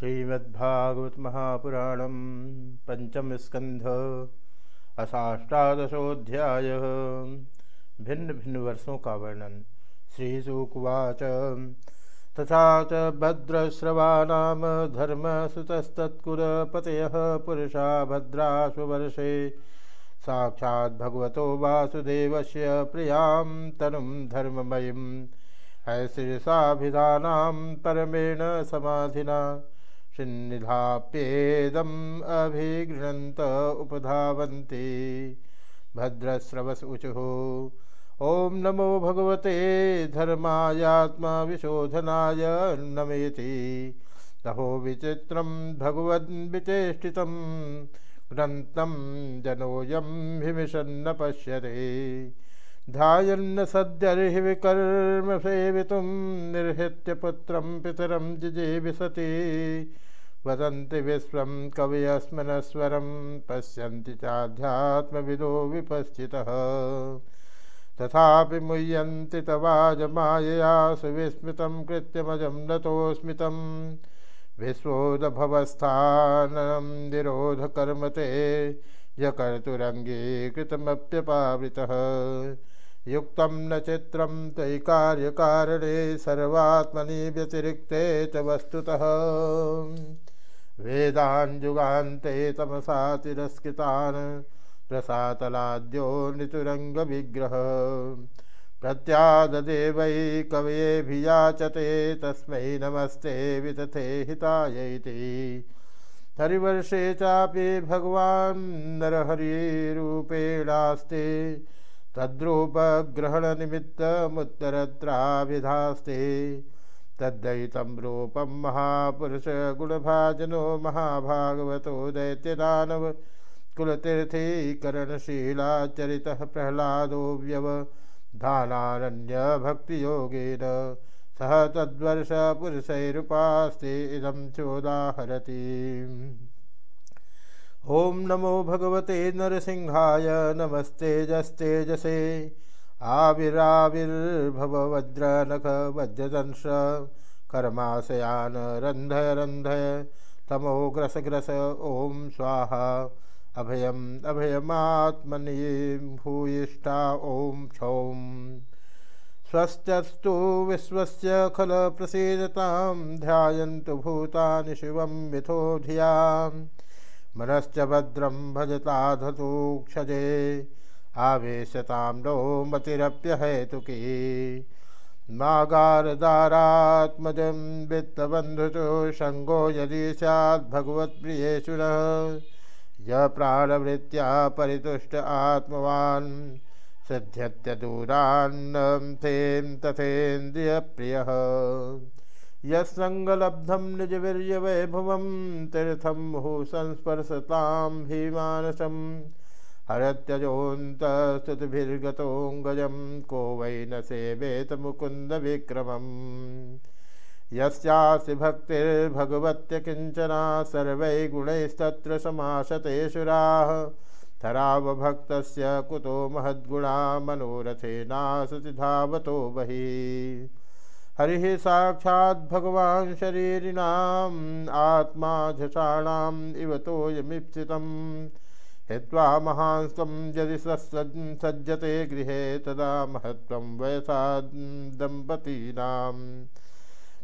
श्रीमद्भागवत महापुराण पंचम स्कंध असाष्टादशोध्याय भिन्न भिन्न वर्षों का वर्णन। श्रीसुकुवाच। तथा च भद्रश्रवानाम धर्मसुतस्तत्कुलपतयः पुरुषा भद्राश्ववर्षे साक्षात् भगवतो वासुदेवस्य प्रियाँ तनुं धर्ममयीं। हैशिरसाभिधानां परमेण समाधिना। छिन्निधाप्येदम् अभिगृह्णन्त उपधावन्ति। भद्रश्रवस ऊचुः ॐ नमो भगवते धर्मायात्मविशोधनाय नमेति तहो विचित्रं भगवद्विचेष्टितं ग्रन्थं जनोऽयं हिमिषन्न पश्यते। ध्यायन्न सद्यर्हि विकर्म सेवितुं निर्हित्य पुत्रं पितरं जिजीविशति वदन्ति विश्वं कवयस्मनस्वरं पश्यन्ति चाध्यात्मविदो विपश्चितः। तथापि मुह्यन्ति तवाजमायया सुविस्मृतं कृत्यमजं नतोऽस्मितं। विश्वोदभवस्थानं निरोधकर्म ते यकर्तुरङ्गीकृतमप्यपावृतः। युक्तं न चित्रं तयि कार्यकारणे सर्वात्मनि व्यतिरिक्ते च वस्तुतः। वेदान् युगान्ते तमसा तिरस्कृतान् प्रसातलाद्यो नितुरङ्गविग्रह। प्रत्याददे वै कवयेभियाचते तस्मै नमस्ते वितथे हितायैति हरिवर्षे चापि भगवान् नरहरिरूपेणास्ते। तद्रूपग्रहणनिमित्तमुत्तरत्राभिधास्ते। तद्दयितं रूपं महापुरुषगुणभाजनो महाभागवतो दैत्यदानव कुलतीर्थीकरणशीलाचरितः प्रह्लादो व्यवधानारण्यभक्तियोगेन सह तद्वर्षपुरुषैरुपास्ते इदं चोदाहरति। ॐ नमो भगवते नरसिंहाय नमस्तेजस्तेजसे आविराविर्भववज्रनख वज्रदंश कर्माशयान रन्धय रन्धय तमोग्रस ग्रस ॐ स्वाहा। अभयम् अभयमात्मनि भूयिष्ठा ॐ क्षौं स्वस्त्यस्तु विश्वस्य खलप्रसीदतां ध्यायन्तु भूतानि शिवं मिथो धियाम्। मनश्च भद्रं भजताधतूक्षजे आवेशतां नो मतिरप्यहेतुकी मागारदारात्मजं वित्तबन्धुचो सङ्गो यदि स्याद्भगवत्प्रियेषु न य प्राणवृत्त्या परितुष्ट आत्मवान् सिद्ध्यत्यदूरान्नं थें तथेन्द्रियप्रियः। यस्सङ्गलब्धं निजवीर्यवैभवं तीर्थं मुहुः संस्पर्शतां भीमानसं हरत्यजोऽन्तस्तुतिभिर्गतोऽङ्गजं को वै न सेवेत मुकुन्दविक्रमम् यस्यासि भक्तिर्भगवत्य किञ्चना सर्वैर्गुणैस्तत्र समासतेषुराः थरावभक्तस्य कुतो महद्गुणा मनोरथेनासति धावतो बहिः। हरि साक्षात् भगवान् शरीरिणाम् आत्मा झषाणाम् इव हित्वा महांस्तं यदि सज्जते गृह तदा महत्व वयसा दम्पतीनाम्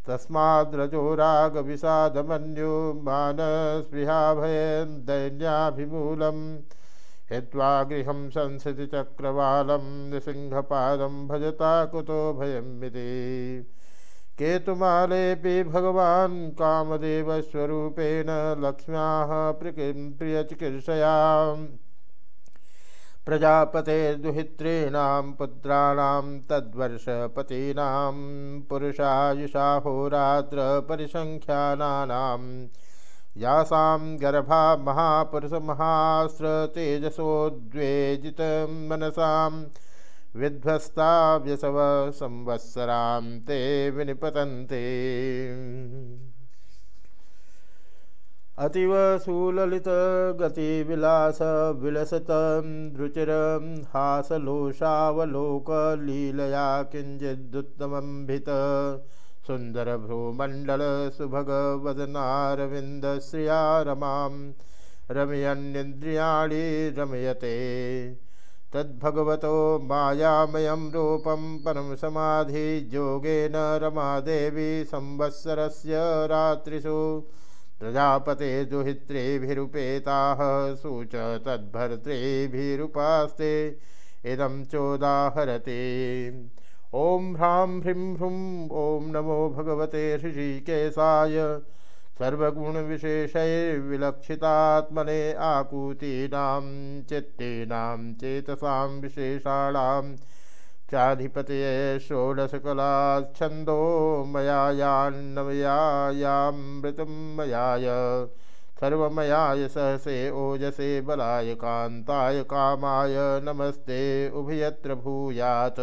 तस्माद्रजो रागविषादमन्यो मानस्पृहाभयं दैन्याभिमूलम्। गृहं संसृतिचक्रवालं नृसिंहपादं भजता कुतो भयमिति केतुमालेऽपि भगवान् कामदेवस्वरूपेण लक्ष्म्याः प्रियचिकीर्षयाम् प्रजापतेर्दुहित्रीणां पुत्राणां तद्वर्षपतीनां पुरुषायुषाहोरात्रपरिसङ्ख्यानानां यासां गर्भा महापुरुषमहास्रतेजसोद्वेजितं मनसां विध्वस्ता व्यसव संवत्सरां ते विनिपतन्ते। अतीव सुललितगतिविलास विलसतं रुचिरं हासलोषावलोकलीलया किञ्चिदुत्तमं भित सुंदर भ्रूमंडल सुभग वदनारविंद श्रिया रमाम रमयन्निन्द्रियाणि रमयते। तद्भगवतो मायामयं रूपं परं समाधियोगेन रमादेवी संवत्सरस्य रात्रिषु प्रजापते दुहित्रेभिरुपेताः सूच तद्भर्तृभिरुपास्ते इदं चोदाहरते। ॐ ह्रां ह्रीं ह्रूं, ॐ नमो भगवते ऋषिकेशाय सर्वगुणविशेषैर्विलक्षितात्मने आकूतीनां चित्तीनां चेतसां विशेषाणां चाधिपतये षोडशकलाच्छन्दो मयायान्नमयायामृतं मयाय। सर्वमयाय सहसे ओजसे बलाय कान्ताय कामाय नमस्ते उभयत्र भूयात्।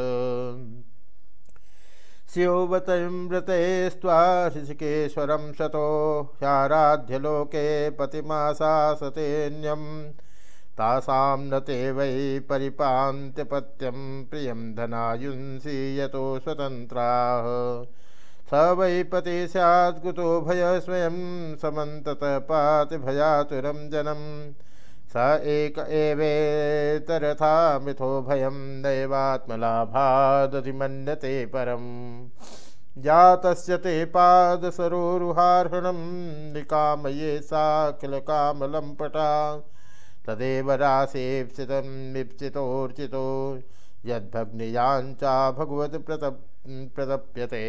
स्योवतमृते स्वा ऋषिकेश्वरं शतो ह्याराध्यलोके पतिमासासतेऽन्यं तासां न ते वै परिपान्त्यपत्यं प्रियं धनायुंसि यतो स्वतन्त्राः। स वै पति स्याद्कुतो भय स्वयं समन्ततः पाति भयातुरं जनम्। स एक एवेतरथा मिथो भयं दैवात्मलाभादधिमन्यते परम्। जातस्य ते पादसरोरुहार्हणं निकामये सा किल कामलम्पटा तदेव रासेप्सितं मीप्सितोर्चितो यद्भग्नियाञ्चा भगवत् प्रतप् प्रतप्यते।